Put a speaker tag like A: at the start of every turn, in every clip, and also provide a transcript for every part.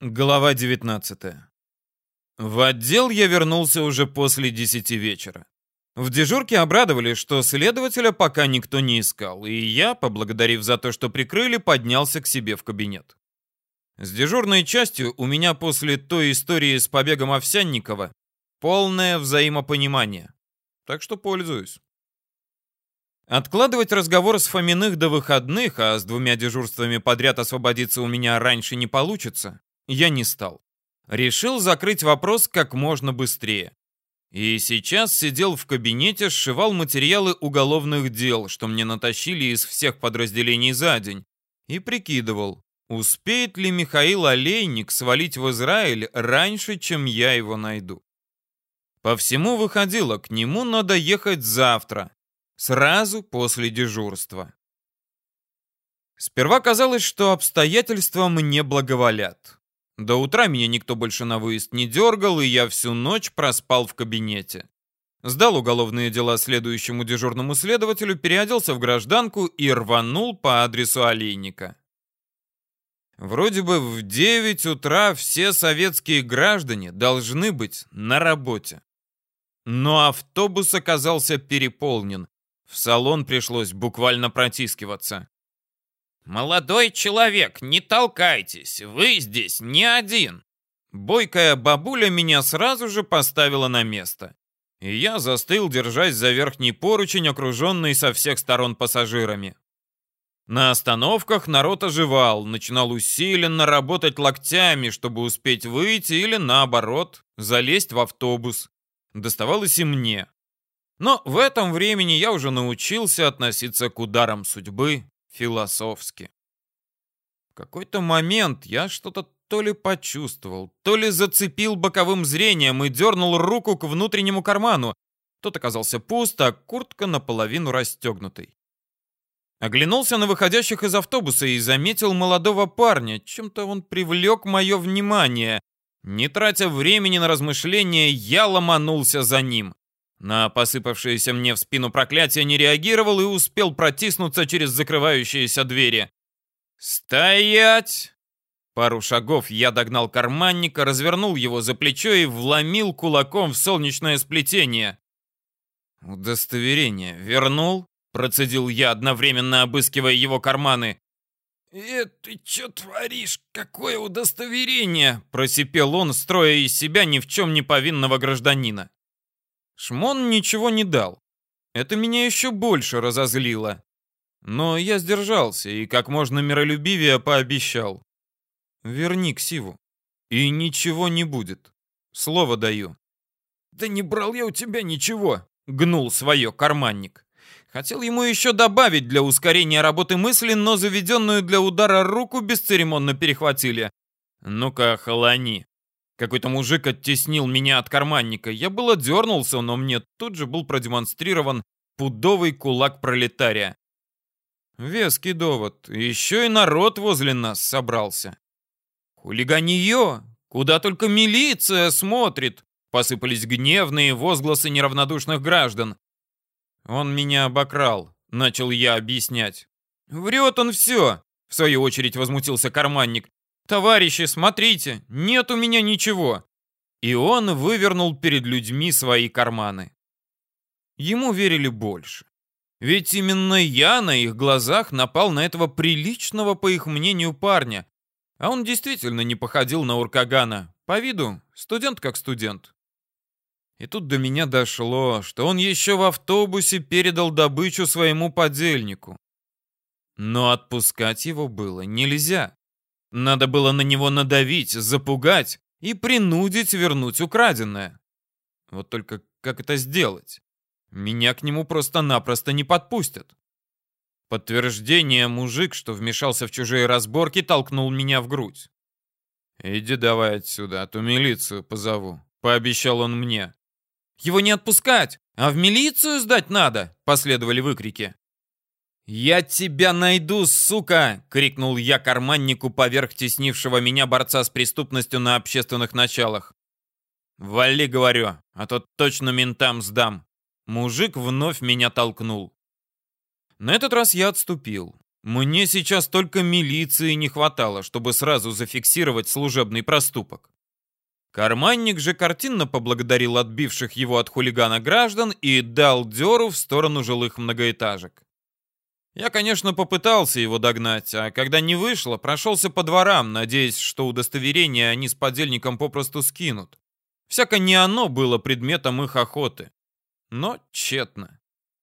A: Глава 19. В отдел я вернулся уже после 10 вечера. В дежурке обрадовали, что следователя пока никто не искал, и я, поблагодарив за то, что прикрыли, поднялся к себе в кабинет. С дежурной частью у меня после той истории с побегом Овсянникова полное взаимопонимание. Так что пользуюсь. Откладывать разговор с Фоминых до выходных, а с двумя дежурствами подряд освободиться у меня раньше не получится, я не стал. Решил закрыть вопрос как можно быстрее. И сейчас сидел в кабинете, сшивал материалы уголовных дел, что мне натащили из всех подразделений за день, и прикидывал, успеет ли Михаил Олейник свалить в Израиль раньше, чем я его найду. По всему выходило, к нему надо ехать завтра, сразу после дежурства. Сперва казалось, что обстоятельства мне благоволят. До утра меня никто больше на выезд не дергал, и я всю ночь проспал в кабинете. Сдал уголовные дела следующему дежурному следователю, переоделся в гражданку и рванул по адресу Олейника. Вроде бы в 9 утра все советские граждане должны быть на работе. Но автобус оказался переполнен. В салон пришлось буквально протискиваться. «Молодой человек, не толкайтесь, вы здесь не один!» Бойкая бабуля меня сразу же поставила на место. И я застыл, держась за верхний поручень, окруженный со всех сторон пассажирами. На остановках народ оживал, начинал усиленно работать локтями, чтобы успеть выйти или, наоборот, залезть в автобус. Доставалось и мне. Но в этом времени я уже научился относиться к ударам судьбы философски. В какой-то момент я что-то то ли почувствовал, то ли зацепил боковым зрением и дернул руку к внутреннему карману. Тот оказался пуст, а куртка наполовину расстегнутой. Оглянулся на выходящих из автобуса и заметил молодого парня. Чем-то он привлек мое внимание. Не тратя времени на размышления, я ломанулся за ним. На посыпавшееся мне в спину проклятие не реагировал и успел протиснуться через закрывающиеся двери. «Стоять!» Пару шагов я догнал карманника, развернул его за плечо и вломил кулаком в солнечное сплетение. «Удостоверение вернул?» — процедил я, одновременно обыскивая его карманы. «Э, ты чё творишь? Какое удостоверение?» — просипел он, строя из себя ни в чем не повинного гражданина. Шмон ничего не дал. Это меня еще больше разозлило. Но я сдержался и как можно миролюбивее пообещал. Верни Ксиву. И ничего не будет. Слово даю. Да не брал я у тебя ничего, гнул свое карманник. Хотел ему еще добавить для ускорения работы мысли, но заведенную для удара руку бесцеремонно перехватили. Ну-ка, холони. Какой-то мужик оттеснил меня от карманника. Я было дернулся, но мне тут же был продемонстрирован пудовый кулак пролетария. Веский довод. Еще и народ возле нас собрался. Хулиганье! Куда только милиция смотрит! Посыпались гневные возгласы неравнодушных граждан. Он меня обокрал, начал я объяснять. Врет он все, в свою очередь возмутился карманник. «Товарищи, смотрите, нет у меня ничего!» И он вывернул перед людьми свои карманы. Ему верили больше. Ведь именно я на их глазах напал на этого приличного, по их мнению, парня. А он действительно не походил на Уркагана. По виду студент как студент. И тут до меня дошло, что он еще в автобусе передал добычу своему подельнику. Но отпускать его было нельзя. Надо было на него надавить, запугать и принудить вернуть украденное. Вот только как это сделать? Меня к нему просто-напросто не подпустят. Подтверждение мужик, что вмешался в чужие разборки, толкнул меня в грудь. «Иди давай отсюда, а то милицию позову», — пообещал он мне. «Его не отпускать, а в милицию сдать надо!» — последовали выкрики. «Я тебя найду, сука!» — крикнул я карманнику поверх теснившего меня борца с преступностью на общественных началах. «Вали, говорю, а то точно ментам сдам». Мужик вновь меня толкнул. На этот раз я отступил. Мне сейчас только милиции не хватало, чтобы сразу зафиксировать служебный проступок. Карманник же картинно поблагодарил отбивших его от хулигана граждан и дал дёру в сторону жилых многоэтажек. Я, конечно, попытался его догнать, а когда не вышло, прошелся по дворам, надеясь, что удостоверение они с подельником попросту скинут. Всяко не оно было предметом их охоты. Но тщетно.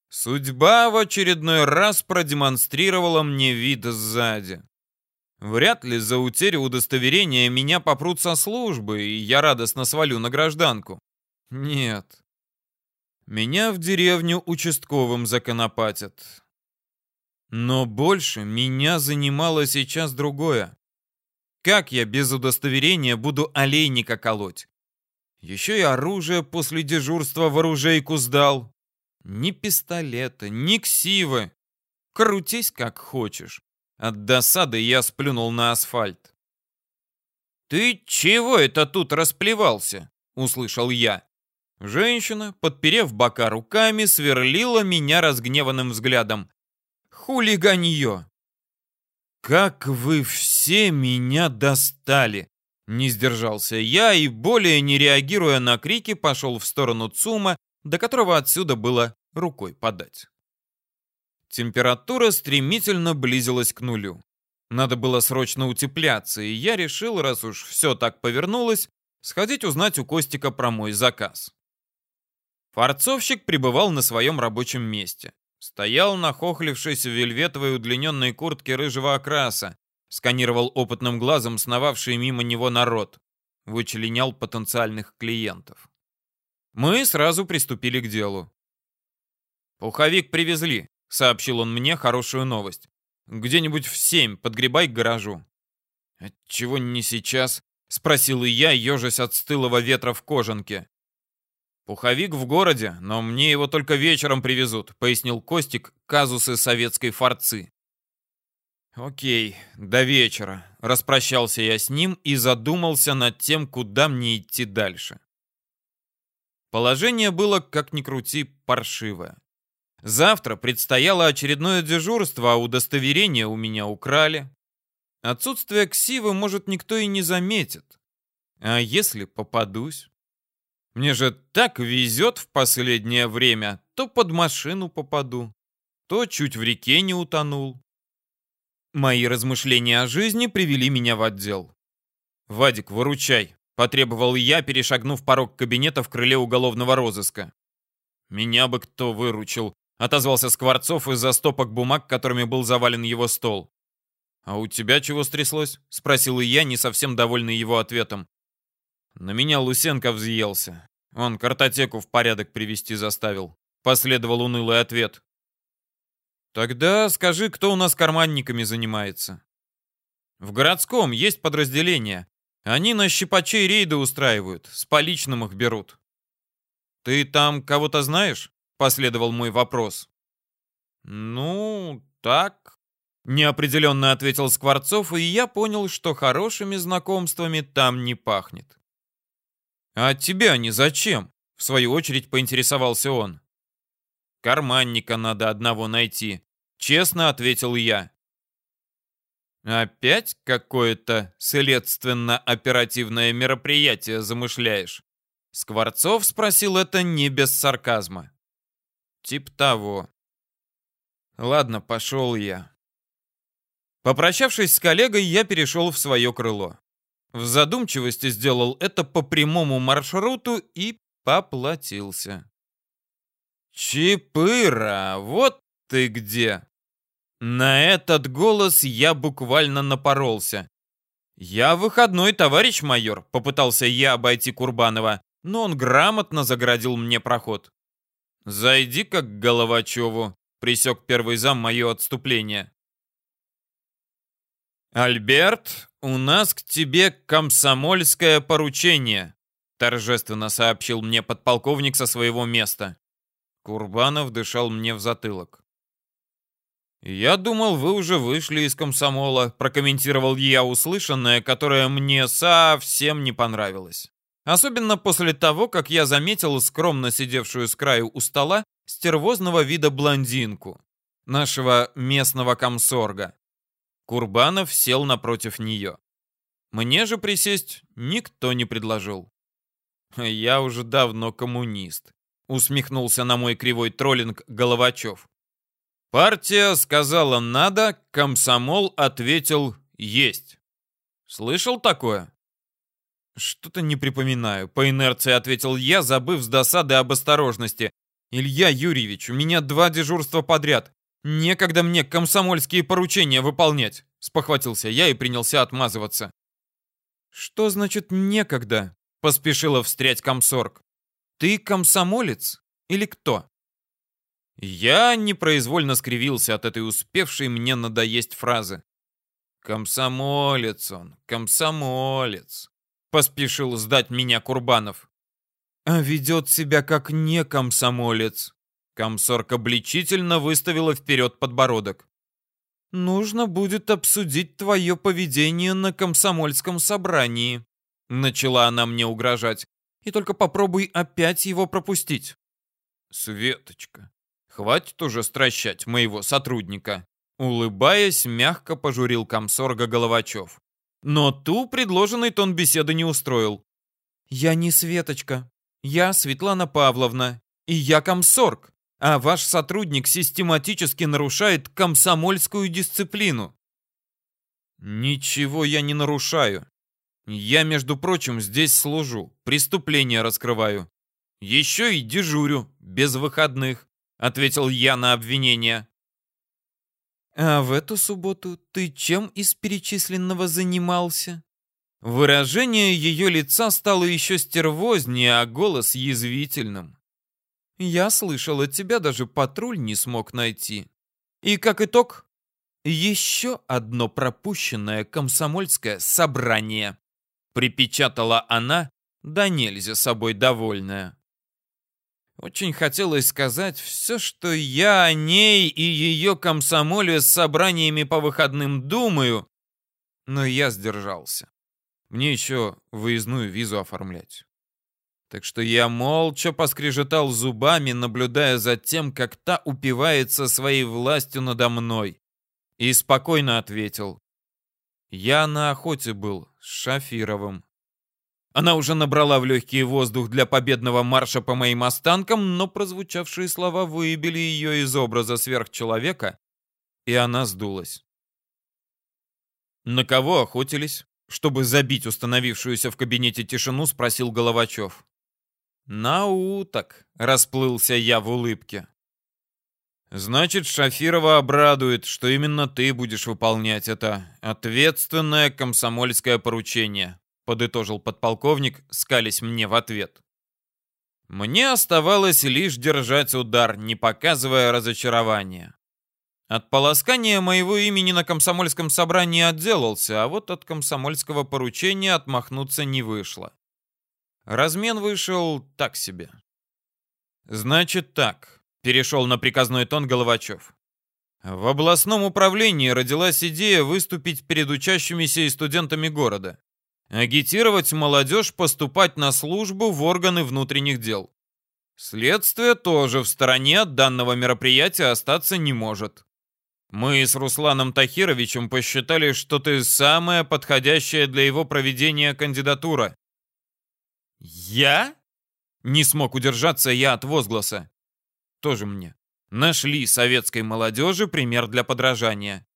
A: Судьба в очередной раз продемонстрировала мне вид сзади. Вряд ли за утерю удостоверения меня попрут со службы, и я радостно свалю на гражданку. Нет. Меня в деревню участковым законопатят. Но больше меня занимало сейчас другое. Как я без удостоверения буду олейника колоть? Еще и оружие после дежурства в оружейку сдал. Ни пистолета, ни ксивы. Крутись как хочешь. От досады я сплюнул на асфальт. «Ты чего это тут расплевался?» — услышал я. Женщина, подперев бока руками, сверлила меня разгневанным взглядом. «Хулиганье!» «Как вы все меня достали!» Не сдержался я и, более не реагируя на крики, пошел в сторону ЦУМа, до которого отсюда было рукой подать. Температура стремительно близилась к нулю. Надо было срочно утепляться, и я решил, раз уж все так повернулось, сходить узнать у Костика про мой заказ. Форцовщик пребывал на своем рабочем месте. Стоял, нахохлившись в вельветовой удлиненной куртке рыжего окраса, сканировал опытным глазом сновавший мимо него народ, вычленял потенциальных клиентов. Мы сразу приступили к делу. «Пуховик привезли», — сообщил он мне хорошую новость. «Где-нибудь в семь подгребай к гаражу». «Отчего не сейчас?» — спросил и я, ежась от стылого ветра в кожанке. «Пуховик в городе, но мне его только вечером привезут», — пояснил Костик казусы советской форцы. «Окей, до вечера», — распрощался я с ним и задумался над тем, куда мне идти дальше. Положение было, как ни крути, паршивое. Завтра предстояло очередное дежурство, а удостоверение у меня украли. Отсутствие ксивы, может, никто и не заметит. А если попадусь? Мне же так везет в последнее время. То под машину попаду, то чуть в реке не утонул. Мои размышления о жизни привели меня в отдел. «Вадик, выручай», — потребовал я, перешагнув порог кабинета в крыле уголовного розыска. «Меня бы кто выручил», — отозвался Скворцов из-за стопок бумаг, которыми был завален его стол. «А у тебя чего стряслось?» — спросил я, не совсем довольный его ответом. На меня Лусенко взъелся. Он картотеку в порядок привести заставил. Последовал унылый ответ. Тогда скажи, кто у нас карманниками занимается? В городском есть подразделение. Они на щипачей рейды устраивают, с поличным их берут. Ты там кого-то знаешь? Последовал мой вопрос. Ну, так, неопределенно ответил Скворцов, и я понял, что хорошими знакомствами там не пахнет. «А тебе они зачем?» — в свою очередь поинтересовался он. «Карманника надо одного найти», — честно ответил я. «Опять какое-то следственно-оперативное мероприятие замышляешь?» Скворцов спросил это не без сарказма. «Тип того». «Ладно, пошел я». Попрощавшись с коллегой, я перешел в свое крыло. В задумчивости сделал это по прямому маршруту и поплатился. «Чипыра, вот ты где!» На этот голос я буквально напоролся. «Я выходной, товарищ майор», — попытался я обойти Курбанова, но он грамотно заградил мне проход. «Зайди как к Головачеву», — присек первый зам мое отступление. «Альберт, у нас к тебе комсомольское поручение», торжественно сообщил мне подполковник со своего места. Курбанов дышал мне в затылок. «Я думал, вы уже вышли из комсомола», прокомментировал я услышанное, которое мне совсем не понравилось. Особенно после того, как я заметил скромно сидевшую с краю у стола стервозного вида блондинку. нашего местного комсорга. Курбанов сел напротив нее. Мне же присесть никто не предложил. Я уже давно коммунист, усмехнулся на мой кривой троллинг Головачев. Партия сказала «надо», комсомол ответил «есть». Слышал такое? Что-то не припоминаю. По инерции ответил я, забыв с досады об осторожности. Илья Юрьевич, у меня два дежурства подряд. Некогда мне комсомольские поручения выполнять. Спохватился я и принялся отмазываться. Что значит некогда? Поспешила встрять комсорг. Ты комсомолец или кто? Я непроизвольно скривился от этой успевшей мне надоесть фразы. Комсомолец он, комсомолец. Поспешил сдать меня Курбанов. А ведет себя как не комсомолец. Комсорг обличительно выставила вперед подбородок. «Нужно будет обсудить твое поведение на комсомольском собрании», начала она мне угрожать. «И только попробуй опять его пропустить». «Светочка, хватит уже стращать моего сотрудника», улыбаясь, мягко пожурил комсорга Головачев. Но ту предложенный тон беседы не устроил. «Я не Светочка. Я Светлана Павловна. И я комсорг а ваш сотрудник систематически нарушает комсомольскую дисциплину. Ничего я не нарушаю. Я, между прочим, здесь служу, преступления раскрываю. Еще и дежурю, без выходных, ответил я на обвинение. А в эту субботу ты чем из перечисленного занимался? Выражение ее лица стало еще стервознее, а голос язвительным. Я слышал, от тебя даже патруль не смог найти. И как итог, еще одно пропущенное комсомольское собрание. Припечатала она, да нельзя собой довольная. Очень хотелось сказать все, что я о ней и ее комсомоле с собраниями по выходным думаю, но я сдержался. Мне еще выездную визу оформлять. Так что я молча поскрежетал зубами, наблюдая за тем, как та упивается своей властью надо мной. И спокойно ответил. Я на охоте был с Шафировым. Она уже набрала в легкий воздух для победного марша по моим останкам, но прозвучавшие слова выбили ее из образа сверхчеловека, и она сдулась. «На кого охотились?» Чтобы забить установившуюся в кабинете тишину, спросил Головачев. «На уток!» — расплылся я в улыбке. «Значит, Шафирова обрадует, что именно ты будешь выполнять это ответственное комсомольское поручение», — подытожил подполковник, скались мне в ответ. Мне оставалось лишь держать удар, не показывая разочарования. От полоскания моего имени на комсомольском собрании отделался, а вот от комсомольского поручения отмахнуться не вышло. Размен вышел так себе. Значит так, перешел на приказной тон Головачев. В областном управлении родилась идея выступить перед учащимися и студентами города. Агитировать молодежь поступать на службу в органы внутренних дел. Следствие тоже в стороне от данного мероприятия остаться не может. Мы с Русланом Тахировичем посчитали, что ты самая подходящая для его проведения кандидатура. «Я?» Не смог удержаться я от возгласа. Тоже мне. Нашли советской молодежи пример для подражания.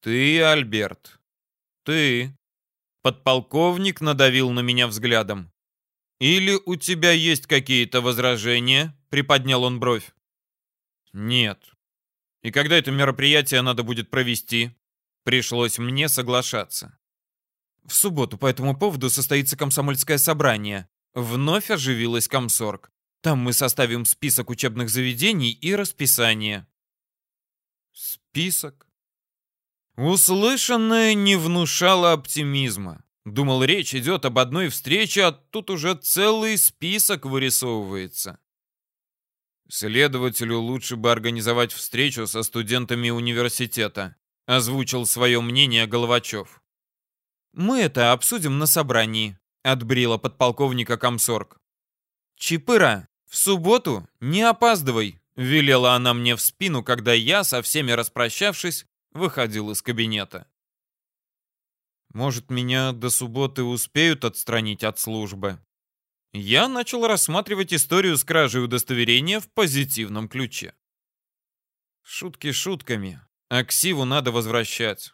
A: «Ты, Альберт, ты...» Подполковник надавил на меня взглядом. «Или у тебя есть какие-то возражения?» Приподнял он бровь. «Нет. И когда это мероприятие надо будет провести?» Пришлось мне соглашаться. В субботу по этому поводу состоится комсомольское собрание. Вновь оживилась комсорг. Там мы составим список учебных заведений и расписание. Список? Услышанное не внушало оптимизма. Думал, речь идет об одной встрече, а тут уже целый список вырисовывается. Следователю лучше бы организовать встречу со студентами университета, озвучил свое мнение Головачев. «Мы это обсудим на собрании», — отбрила подполковника комсорг. «Чипыра, в субботу не опаздывай, — велела она мне в спину, когда я, со всеми распрощавшись, выходил из кабинета. Может, меня до субботы успеют отстранить от службы? Я начал рассматривать историю с кражей удостоверения в позитивном ключе. Шутки шутками, а ксиву надо возвращать.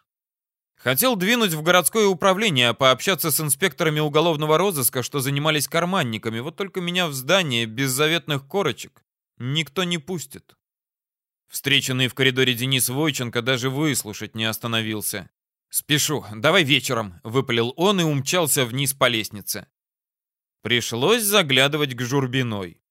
A: Хотел двинуть в городское управление, пообщаться с инспекторами уголовного розыска, что занимались карманниками. Вот только меня в здание без заветных корочек никто не пустит. Встреченный в коридоре Денис Войченко даже выслушать не остановился. «Спешу, давай вечером», — выпалил он и умчался вниз по лестнице. Пришлось заглядывать к Журбиной.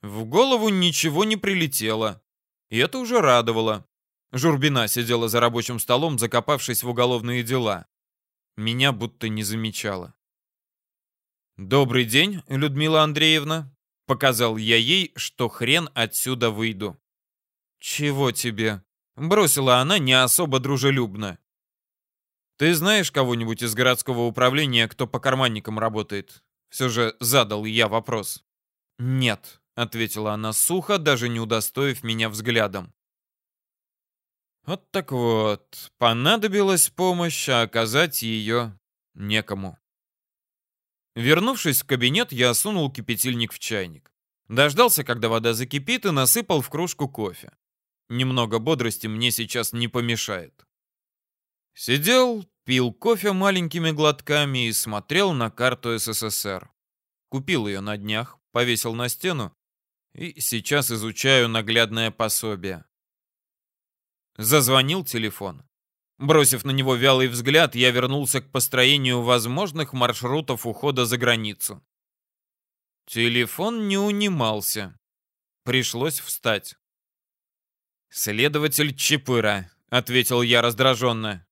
A: В голову ничего не прилетело, и это уже радовало. Журбина сидела за рабочим столом, закопавшись в уголовные дела. Меня будто не замечала. «Добрый день, Людмила Андреевна», — показал я ей, что хрен отсюда выйду. «Чего тебе?» — бросила она не особо дружелюбно. «Ты знаешь кого-нибудь из городского управления, кто по карманникам работает?» Все же задал я вопрос. «Нет», — ответила она сухо, даже не удостоив меня взглядом. Вот так вот, понадобилась помощь, а оказать ее некому. Вернувшись в кабинет, я сунул кипятильник в чайник. Дождался, когда вода закипит, и насыпал в кружку кофе. Немного бодрости мне сейчас не помешает. Сидел, пил кофе маленькими глотками и смотрел на карту СССР. Купил ее на днях, повесил на стену и сейчас изучаю наглядное пособие. Зазвонил телефон. Бросив на него вялый взгляд, я вернулся к построению возможных маршрутов ухода за границу. Телефон не унимался. Пришлось встать. «Следователь Чапыра», — ответил я раздраженно.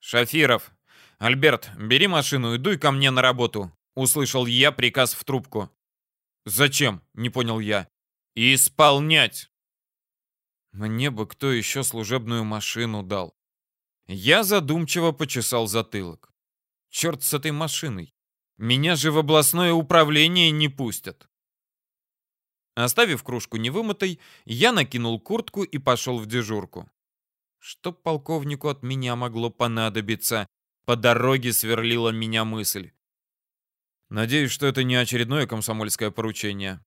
A: «Шафиров, Альберт, бери машину и дуй ко мне на работу», — услышал я приказ в трубку. «Зачем?» — не понял я. «Исполнять!» Мне бы кто еще служебную машину дал. Я задумчиво почесал затылок. Черт с этой машиной. Меня же в областное управление не пустят. Оставив кружку невымытой, я накинул куртку и пошел в дежурку. Что полковнику от меня могло понадобиться? По дороге сверлила меня мысль. Надеюсь, что это не очередное комсомольское поручение.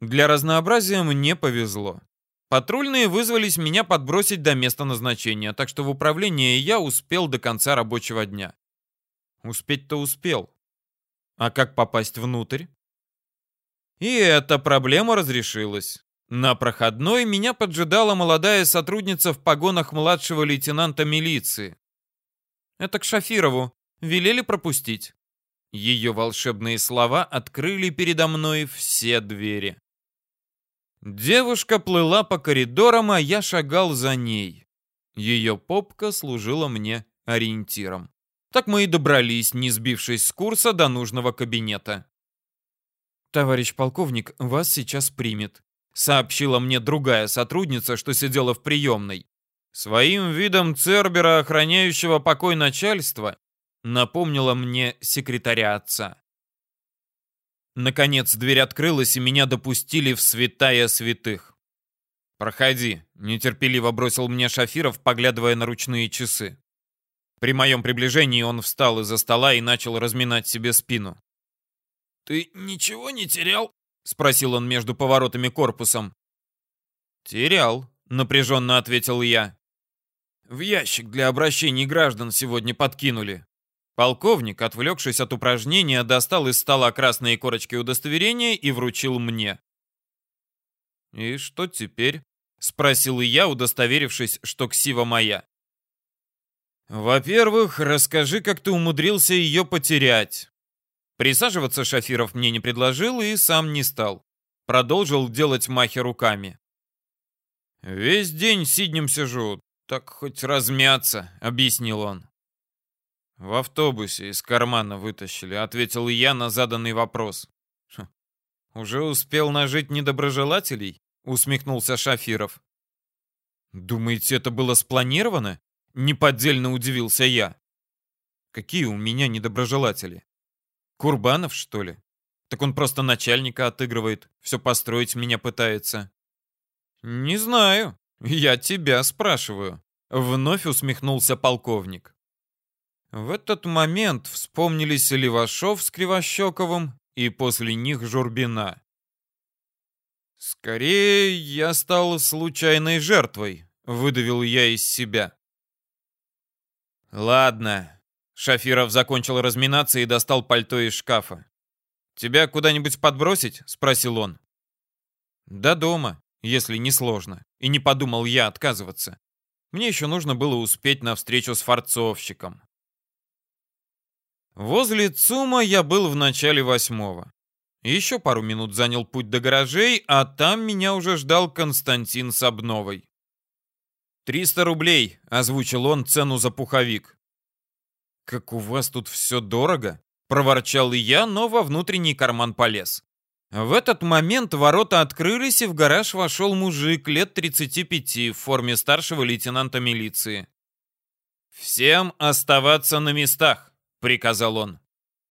A: Для разнообразия мне повезло. Патрульные вызвались меня подбросить до места назначения, так что в управление я успел до конца рабочего дня. Успеть-то успел. А как попасть внутрь? И эта проблема разрешилась. На проходной меня поджидала молодая сотрудница в погонах младшего лейтенанта милиции. Это к Шафирову. Велели пропустить. Ее волшебные слова открыли передо мной все двери. Девушка плыла по коридорам, а я шагал за ней. Ее попка служила мне ориентиром. Так мы и добрались, не сбившись с курса до нужного кабинета. «Товарищ полковник, вас сейчас примет», — сообщила мне другая сотрудница, что сидела в приемной. Своим видом Цербера, охраняющего покой начальства, напомнила мне секретаря отца. Наконец дверь открылась, и меня допустили в святая святых. «Проходи», — нетерпеливо бросил мне Шафиров, поглядывая на ручные часы. При моем приближении он встал из-за стола и начал разминать себе спину. «Ты ничего не терял?» — спросил он между поворотами корпусом. «Терял», — напряженно ответил я. «В ящик для обращений граждан сегодня подкинули». Полковник, отвлекшись от упражнения, достал из стола красные корочки удостоверения и вручил мне. «И что теперь?» — спросил я, удостоверившись, что ксива моя. «Во-первых, расскажи, как ты умудрился ее потерять. Присаживаться Шафиров мне не предложил и сам не стал. Продолжил делать махи руками. «Весь день сиднем сижу, так хоть размяться», — объяснил он. «В автобусе из кармана вытащили», — ответил я на заданный вопрос. «Хм, «Уже успел нажить недоброжелателей?» — усмехнулся Шафиров. «Думаете, это было спланировано?» — неподдельно удивился я. «Какие у меня недоброжелатели? Курбанов, что ли? Так он просто начальника отыгрывает, все построить меня пытается. Не знаю, я тебя спрашиваю. Вновь усмехнулся полковник. В этот момент вспомнились Левашов с Кривощековым и после них Журбина. «Скорее, я стал случайной жертвой», — выдавил я из себя. «Ладно». Шафиров закончил разминаться и достал пальто из шкафа. «Тебя куда-нибудь подбросить?» — спросил он. «До дома, если не сложно». И не подумал я отказываться. Мне еще нужно было успеть на встречу с форцовщиком. Возле ЦУМа я был в начале восьмого. Еще пару минут занял путь до гаражей, а там меня уже ждал Константин Сабновой. «Триста рублей», — озвучил он цену за пуховик. «Как у вас тут все дорого», — проворчал и я, но во внутренний карман полез. В этот момент ворота открылись, и в гараж вошел мужик лет 35 в форме старшего лейтенанта милиции. «Всем оставаться на местах», — приказал он.